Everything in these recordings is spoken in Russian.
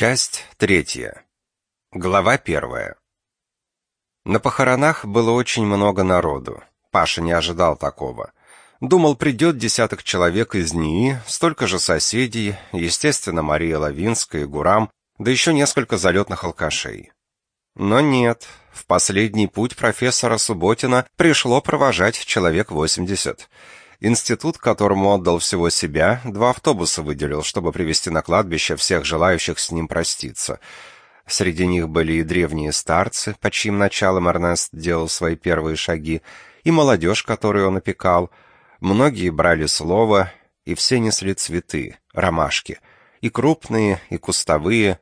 Часть третья. Глава первая. На похоронах было очень много народу. Паша не ожидал такого. Думал, придет десяток человек из НИИ, столько же соседей, естественно, Мария Лавинская и Гурам, да еще несколько залетных алкашей. Но нет, в последний путь профессора Субботина пришло провожать человек 80. Институт, которому отдал всего себя, два автобуса выделил, чтобы привести на кладбище всех желающих с ним проститься. Среди них были и древние старцы, под чьим началом Эрнест делал свои первые шаги, и молодежь, которую он опекал. Многие брали слово, и все несли цветы, ромашки, и крупные, и кустовые,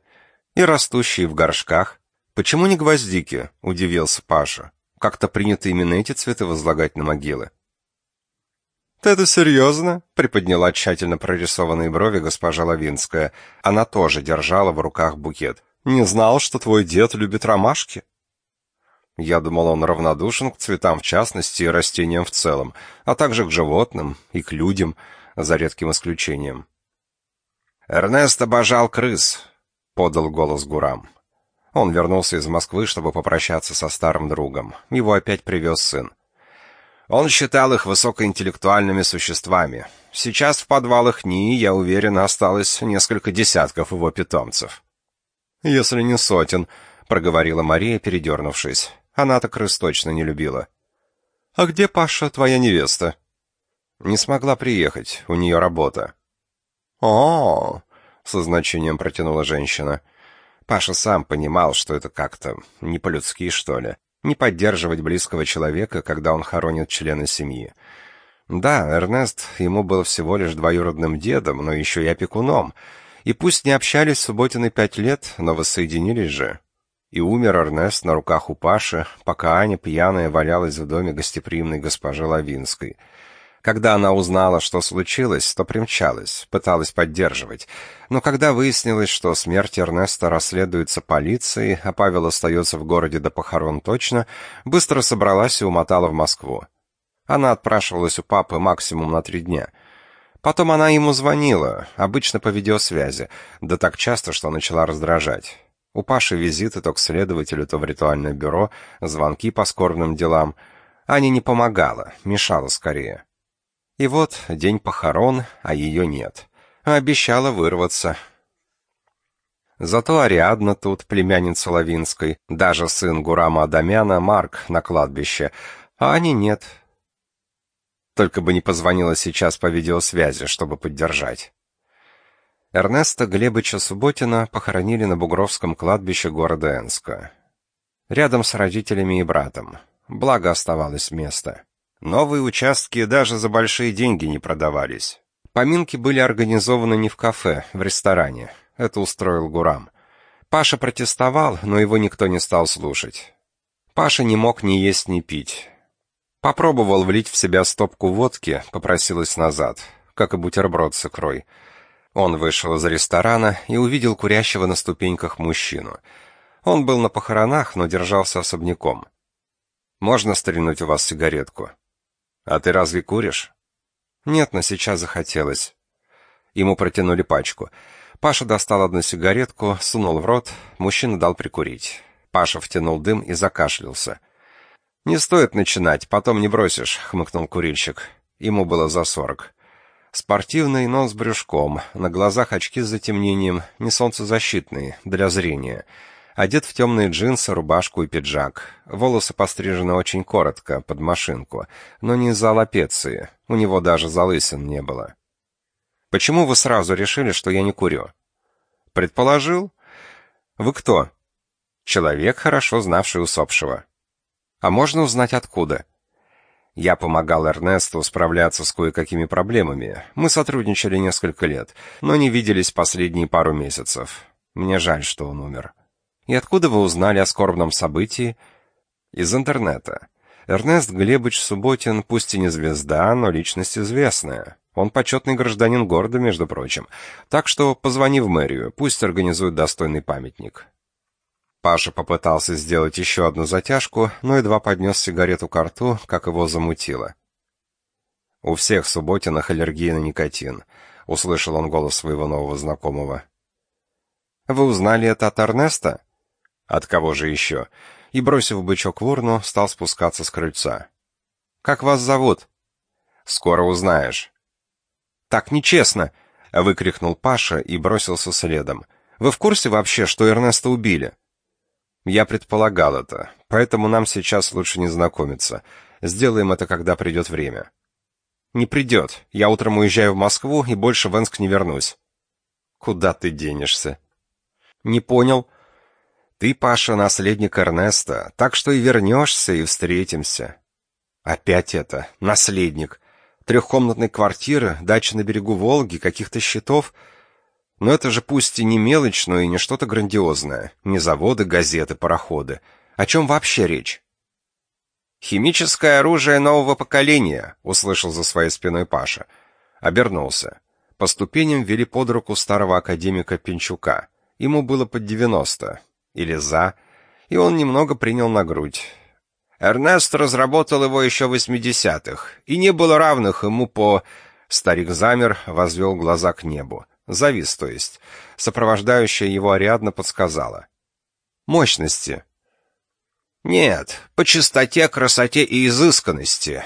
и растущие в горшках. «Почему не гвоздики?» — удивился Паша. «Как-то принято именно эти цветы возлагать на могилы». «Ты это серьезно?» — приподняла тщательно прорисованные брови госпожа Лавинская. Она тоже держала в руках букет. «Не знал, что твой дед любит ромашки?» Я думал, он равнодушен к цветам в частности и растениям в целом, а также к животным и к людям, за редким исключением. «Эрнест обожал крыс», — подал голос Гурам. Он вернулся из Москвы, чтобы попрощаться со старым другом. Его опять привез сын. Он считал их высокоинтеллектуальными существами. Сейчас в подвалах НИИ, я уверен, осталось несколько десятков его питомцев. «Если не сотен», — проговорила Мария, передернувшись. Она-то крыс точно не любила. «А где, Паша, твоя невеста?» «Не смогла приехать, у нее работа». «О-о-о», со значением протянула женщина. Паша сам понимал, что это как-то не по-людски, что ли не поддерживать близкого человека, когда он хоронит члена семьи. Да, Эрнест ему был всего лишь двоюродным дедом, но еще и опекуном. И пусть не общались с Субботиной пять лет, но воссоединились же. И умер Эрнест на руках у Паши, пока Аня пьяная валялась в доме гостеприимной госпожи Лавинской — когда она узнала, что случилось, то примчалась, пыталась поддерживать. Но когда выяснилось, что смерть Эрнеста расследуется полицией, а Павел остается в городе до похорон точно, быстро собралась и умотала в Москву. Она отпрашивалась у папы максимум на три дня. Потом она ему звонила, обычно по видеосвязи, да так часто, что начала раздражать. У Паши визиты то к следователю, то в ритуальное бюро, звонки по скорбным делам. Аня не помогала, мешала скорее. И вот день похорон, а ее нет. Обещала вырваться. Зато Ариадна тут, племянница Лавинской, даже сын Гурама Адамяна, Марк, на кладбище, а Ани нет. Только бы не позвонила сейчас по видеосвязи, чтобы поддержать. Эрнеста Глебыча Субботина похоронили на Бугровском кладбище города Энска. Рядом с родителями и братом. Благо оставалось место. Новые участки даже за большие деньги не продавались. Поминки были организованы не в кафе, в ресторане. Это устроил Гурам. Паша протестовал, но его никто не стал слушать. Паша не мог ни есть, ни пить. Попробовал влить в себя стопку водки, попросилась назад, как и бутерброд с икрой. Он вышел из ресторана и увидел курящего на ступеньках мужчину. Он был на похоронах, но держался особняком. «Можно стрельнуть у вас сигаретку?» «А ты разве куришь?» «Нет, но сейчас захотелось». Ему протянули пачку. Паша достал одну сигаретку, сунул в рот, мужчина дал прикурить. Паша втянул дым и закашлялся. «Не стоит начинать, потом не бросишь», — хмыкнул курильщик. Ему было за сорок. Спортивный, но с брюшком, на глазах очки с затемнением, не солнцезащитные, для зрения — Одет в темные джинсы, рубашку и пиджак. Волосы пострижены очень коротко, под машинку, но не из-за лапеции. У него даже залысин не было. Почему вы сразу решили, что я не курю? Предположил? Вы кто? Человек, хорошо знавший усопшего. А можно узнать откуда? Я помогал Эрнесту справляться с кое-какими проблемами. Мы сотрудничали несколько лет, но не виделись последние пару месяцев. Мне жаль, что он умер. И откуда вы узнали о скорбном событии? Из интернета. Эрнест Глебович Субботин, пусть и не звезда, но личность известная. Он почетный гражданин города, между прочим. Так что позвони в мэрию, пусть организуют достойный памятник. Паша попытался сделать еще одну затяжку, но едва поднес сигарету к рту, как его замутило. «У всех Субботинах аллергия на никотин», — услышал он голос своего нового знакомого. Вы узнали это от Эрнеста? От кого же еще? И, бросив бычок в урну, стал спускаться с крыльца. Как вас зовут? Скоро узнаешь. Так нечестно, выкрикнул Паша и бросился следом. Вы в курсе вообще, что Эрнеста убили? Я предполагал это, поэтому нам сейчас лучше не знакомиться. Сделаем это, когда придет время. Не придет. Я утром уезжаю в Москву и больше в Энск не вернусь. Куда ты денешься? Не понял. Ты, Паша, наследник Эрнеста, так что и вернешься, и встретимся. Опять это, наследник. Трехкомнатной квартиры, дача на берегу Волги, каких-то счетов. Но это же пусть и не мелочь, но и не что-то грандиозное. Не заводы, газеты, пароходы. О чем вообще речь? «Химическое оружие нового поколения», — услышал за своей спиной Паша. Обернулся. По ступеням вели под руку старого академика Пинчука. Ему было под девяносто. Или за. И он немного принял на грудь. Эрнест разработал его еще в 80-х, и не было равных ему по... Старик замер, возвел глаза к небу. Завис, то есть. Сопровождающая его Ариадна подсказала. «Мощности», нет, по чистоте, красоте и изысканности.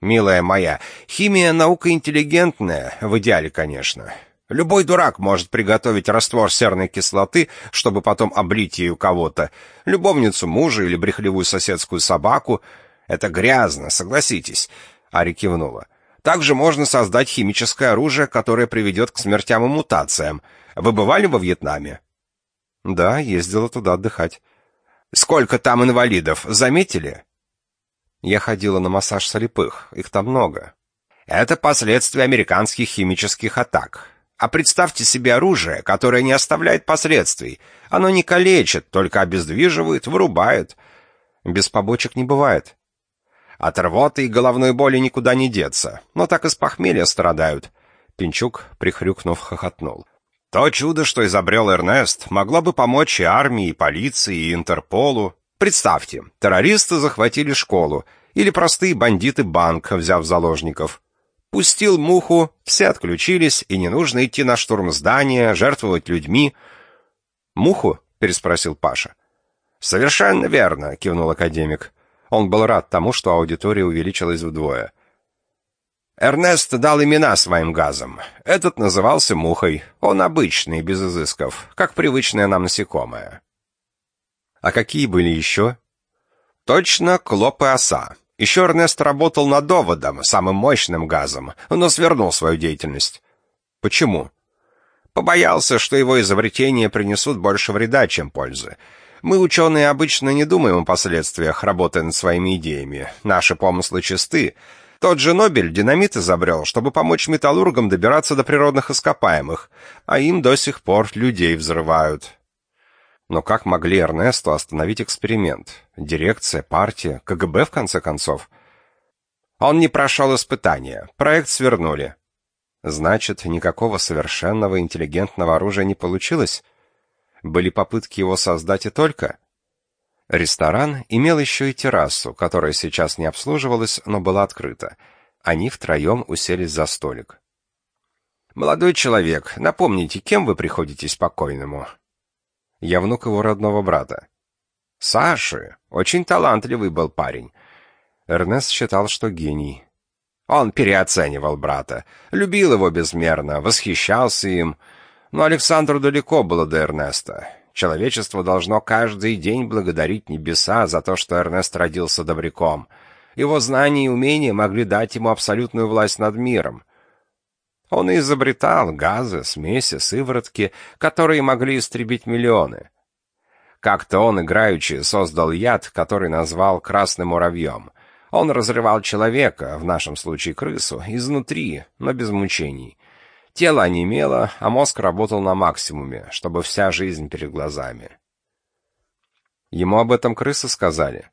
Милая моя, химия наука интеллигентная, в идеале, конечно. Любой дурак может приготовить раствор серной кислоты, чтобы потом облить ею кого-то, любовницу мужа или брехливую соседскую собаку. Это грязно, согласитесь. Ари кивнула. Также можно создать химическое оружие, которое приведет к смертям и мутациям. Вы бывали во Вьетнаме? Да, ездила туда отдыхать. Сколько там инвалидов, заметили? Я ходила на массаж слепых, их там много. Это последствия американских химических атак. А представьте себе оружие, которое не оставляет последствий. Оно не калечит, только обездвиживает, вырубает. Без побочек не бывает. От рвоты и головной боли никуда не деться, но так и с похмелья страдают. Пинчук, прихрюкнув, хохотнул. То чудо, что изобрел Эрнест, могло бы помочь и армии, и полиции, и Интерполу. Представьте, террористы захватили школу, или простые бандиты банк, взяв заложников. Пустил муху, все отключились, и не нужно идти на штурм здания, жертвовать людьми. «Муху?» — переспросил Паша. «Совершенно верно», — кивнул академик. Он был рад тому, что аудитория увеличилась вдвое. Эрнест дал имена своим газам. Этот назывался мухой. Он обычный, без изысков, как привычное нам насекомое. А какие были еще? Точно, клоп и оса. Еще Эрнест работал над доводом, самым мощным газом, но свернул свою деятельность. Почему? Побоялся, что его изобретения принесут больше вреда, чем пользы. Мы, ученые, обычно не думаем о последствиях, работая над своими идеями. Наши помыслы чисты, тот же Нобель динамит изобрел, чтобы помочь металлургам добираться до природных ископаемых, а им до сих пор людей взрывают. Но как могли Эрнесту остановить эксперимент? Дирекция, партия, КГБ, в конце концов? Он не прошел испытания, проект свернули. Значит, никакого совершенного интеллигентного оружия не получилось? Были попытки его создать и только? Ресторан имел еще и террасу, которая сейчас не обслуживалась, но была открыта. Они втроем уселись за столик. «Молодой человек, напомните, кем вы приходитесь покойному?» «Я внук его родного брата». «Саши? Очень талантливый был парень». Эрнест считал, что гений. Он переоценивал брата, любил его безмерно, восхищался им. Но Александру далеко было до Эрнеста. Человечество должно каждый день благодарить небеса за то, что Эрнест родился добряком. Его знания и умения могли дать ему абсолютную власть над миром. Он изобретал газы, смеси, сыворотки, которые могли истребить миллионы. Как-то он, играючи, создал яд, который назвал «красным муравьем». Он разрывал человека, в нашем случае крысу, изнутри, но без мучений. Тело онемело, а мозг работал на максимуме, чтобы вся жизнь перед глазами. Ему об этом крысы сказали.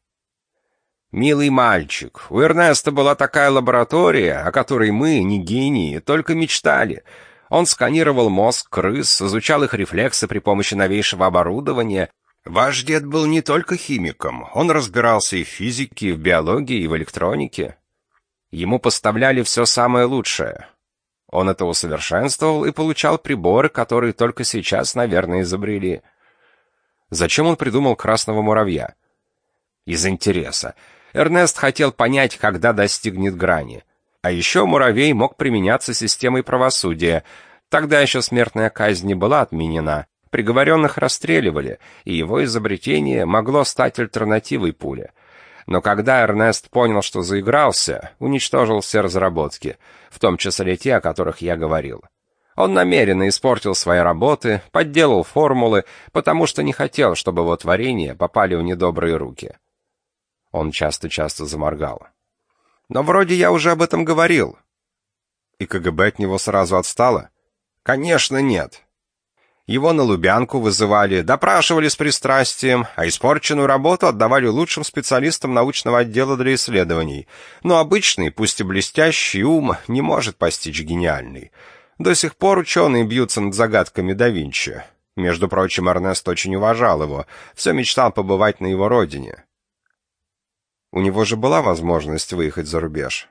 «Милый мальчик, у Эрнеста была такая лаборатория, о которой мы, не гении, только мечтали. Он сканировал мозг крыс, изучал их рефлексы при помощи новейшего оборудования. Ваш дед был не только химиком, он разбирался и в физике, и в биологии, и в электронике. Ему поставляли все самое лучшее. Он это усовершенствовал и получал приборы, которые только сейчас, наверное, изобрели. Зачем он придумал красного муравья? Из интереса. Эрнест хотел понять, когда достигнет грани. А еще муравей мог применяться системой правосудия. Тогда еще смертная казнь не была отменена. Приговоренных расстреливали, и его изобретение могло стать альтернативой пуле. Но когда Эрнест понял, что заигрался, уничтожил все разработки, в том числе те, о которых я говорил. Он намеренно испортил свои работы, подделал формулы, потому что не хотел, чтобы его творения попали в недобрые руки. Он часто-часто заморгал. «Но вроде я уже об этом говорил». «И КГБ от него сразу отстало?» «Конечно нет. Его на Лубянку вызывали, допрашивали с пристрастием, а испорченную работу отдавали лучшим специалистам научного отдела для исследований. Но обычный, пусть и блестящий ум, не может постичь гениальный. До сих пор ученые бьются над загадками да Винчи. Между прочим, Эрнест очень уважал его, все мечтал побывать на его родине. У него же была возможность выехать за рубеж.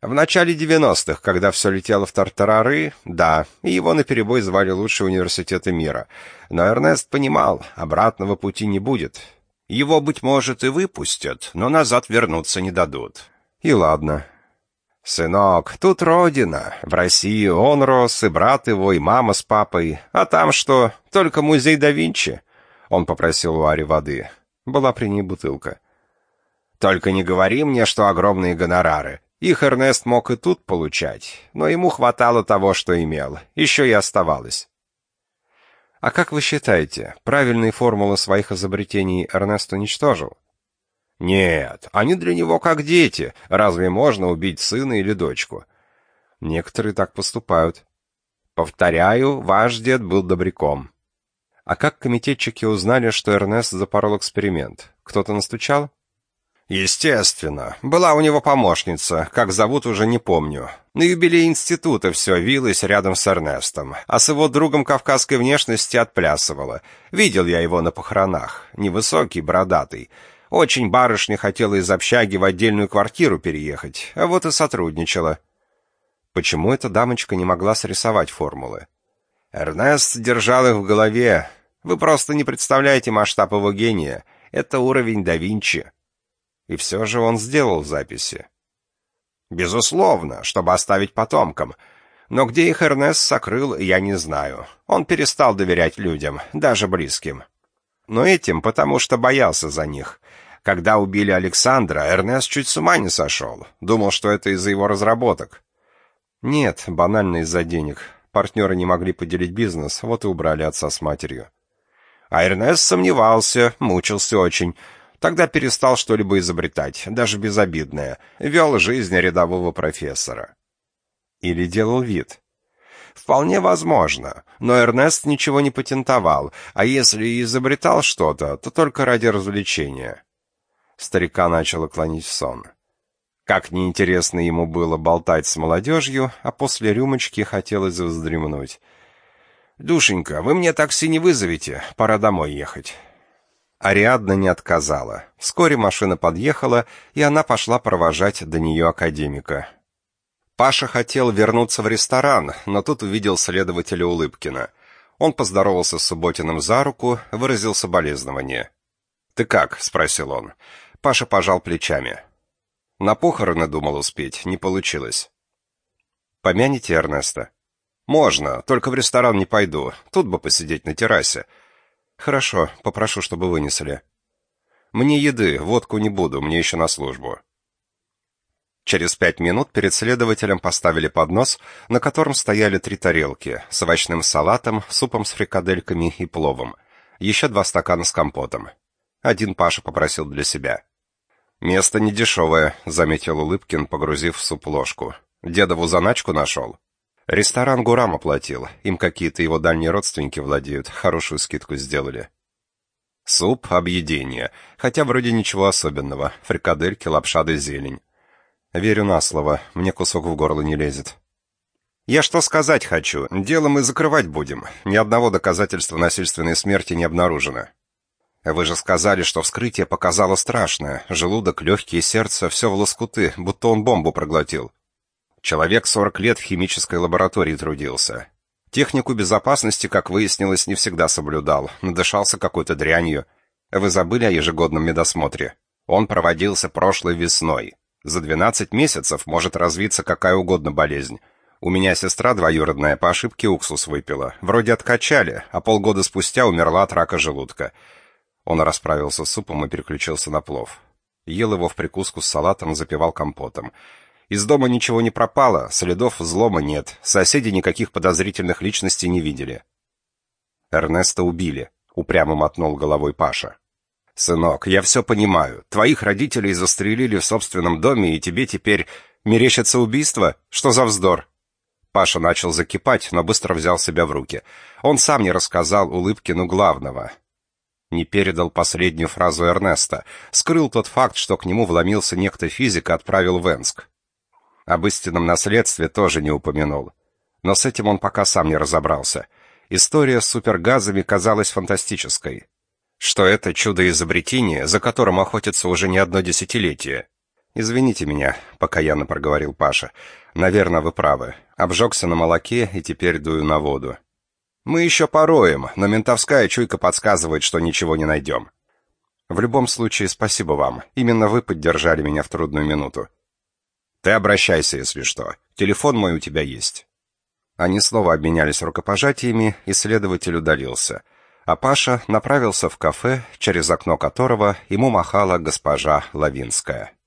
В начале 90-х, когда все летело в тартарары, да, и его наперебой звали лучшие университеты мира. Но Эрнест понимал, обратного пути не будет. Его, быть может, и выпустят, но назад вернуться не дадут. И ладно. «Сынок, тут родина. В России он рос, и брат его, и мама с папой. А там что? Только музей да Винчи?» Он попросил у Ари воды. Была при ней бутылка. Только не говори мне, что огромные гонорары. Их Эрнест мог и тут получать, но ему хватало того, что имел. Еще и оставалось. А как вы считаете, правильные формулы своих изобретений Эрнест уничтожил? Нет, они для него как дети. Разве можно убить сына или дочку? Некоторые так поступают. Повторяю, ваш дед был добряком. А как комитетчики узнали, что Эрнест запорол эксперимент? Кто-то настучал? Естественно. Была у него помощница, как зовут уже не помню. На юбилей института все вилось рядом с Эрнестом, а с его другом кавказской внешности отплясывала. Видел я его на похоронах. Невысокий, бородатый. Очень барышня хотела из общаги в отдельную квартиру переехать, а вот и сотрудничала. Почему эта дамочка не могла срисовать формулы? Эрнест держал их в голове. Вы просто не представляете масштаб его гения. Это уровень да Винчи. И все же он сделал записи. Безусловно, чтобы оставить потомкам. Но где их Эрнест сокрыл, я не знаю. Он перестал доверять людям, даже близким. Но этим потому, что боялся за них. Когда убили Александра, Эрнест чуть с ума не сошел. Думал, что это из-за его разработок. Нет, банально из-за денег. Партнеры не могли поделить бизнес, вот и убрали отца с матерью. А Эрнест сомневался, мучился очень. Тогда перестал что-либо изобретать, даже безобидное. Вел жизнь рядового профессора. Или делал вид. Вполне возможно, но Эрнест ничего не патентовал, а если и изобретал что-то, то только ради развлечения. Старика начало клонить в сон. Как неинтересно ему было болтать с молодежью, а после рюмочки хотелось вздремнуть. «Душенька, вы мне такси не вызовете, пора домой ехать». Ариадна не отказала. Вскоре машина подъехала, и она пошла провожать до нее академика. Паша хотел вернуться в ресторан, но тут увидел следователя Улыбкина. Он поздоровался с Субботиным за руку, выразил соболезнование. «Ты как?» — спросил он. Паша пожал плечами. На похороны думал успеть, не получилось. «Помяните Эрнеста?» «Можно, только в ресторан не пойду. Тут бы посидеть на террасе. «Хорошо, попрошу, чтобы вынесли». «Мне еды, водку не буду, мне еще на службу». Через пять минут перед следователем поставили поднос, на котором стояли три тарелки с овощным салатом, супом с фрикадельками и пловом. Еще два стакана с компотом. Один Паша попросил для себя. «Место недешевое», — заметил Улыбкин, погрузив в суп ложку. «Дедову заначку нашел?» Ресторан Гурам оплатил. Им какие-то его дальние родственники владеют. Хорошую скидку сделали. Суп — объедение. Хотя вроде ничего особенного. Фрикадельки, лапша да зелень. Верю на слово. Мне кусок в горло не лезет. Я что сказать хочу. Дело мы закрывать будем. Ни одного доказательства насильственной смерти не обнаружено. Вы же сказали, что вскрытие показало страшное. Желудок, легкие, сердце — все в лоскуты, будто он бомбу проглотил. Человек 40 лет в химической лаборатории трудился. Технику безопасности, как выяснилось, не всегда соблюдал, надышался какой-то дрянью. Вы забыли о ежегодном медосмотре? Он проводился прошлой весной. За 12 месяцев может развиться какая угодно болезнь. У меня сестра двоюродная по ошибке уксус выпила. Вроде откачали, а полгода спустя умерла от рака желудка. Он расправился с супом и переключился на плов. Ел его в прикуску с салатом, запивал компотом. Из дома ничего не пропало, следов взлома нет, соседи никаких подозрительных личностей не видели. Эрнеста убили, упрямо мотнул головой Паша. «Сынок, я все понимаю. Твоих родителей застрелили в собственном доме, и тебе теперь мерещится убийство? Что за вздор?» Паша начал закипать, но быстро взял себя в руки. Он сам не рассказал Улыбкину главного. Не передал последнюю фразу Эрнеста. Скрыл тот факт, что к нему вломился некто физик и отправил в Энск. Об истинном наследстве тоже не упомянул. Но с этим он пока сам не разобрался. История с супергазами казалась фантастической. Что это чудо-изобретение, за которым охотятся уже не одно десятилетие. «Извините меня», — покаянно проговорил Паша. «Наверное, вы правы. Обжегся на молоке и теперь дую на воду». «Мы еще пороем, но ментовская чуйка подсказывает, что ничего не найдем». «В любом случае, спасибо вам. Именно вы поддержали меня в трудную минуту. Ты обращайся, если что. Телефон мой у тебя есть». Они снова обменялись рукопожатиями, и следователь удалился. А Паша направился в кафе, через окно которого ему махала госпожа Лавинская.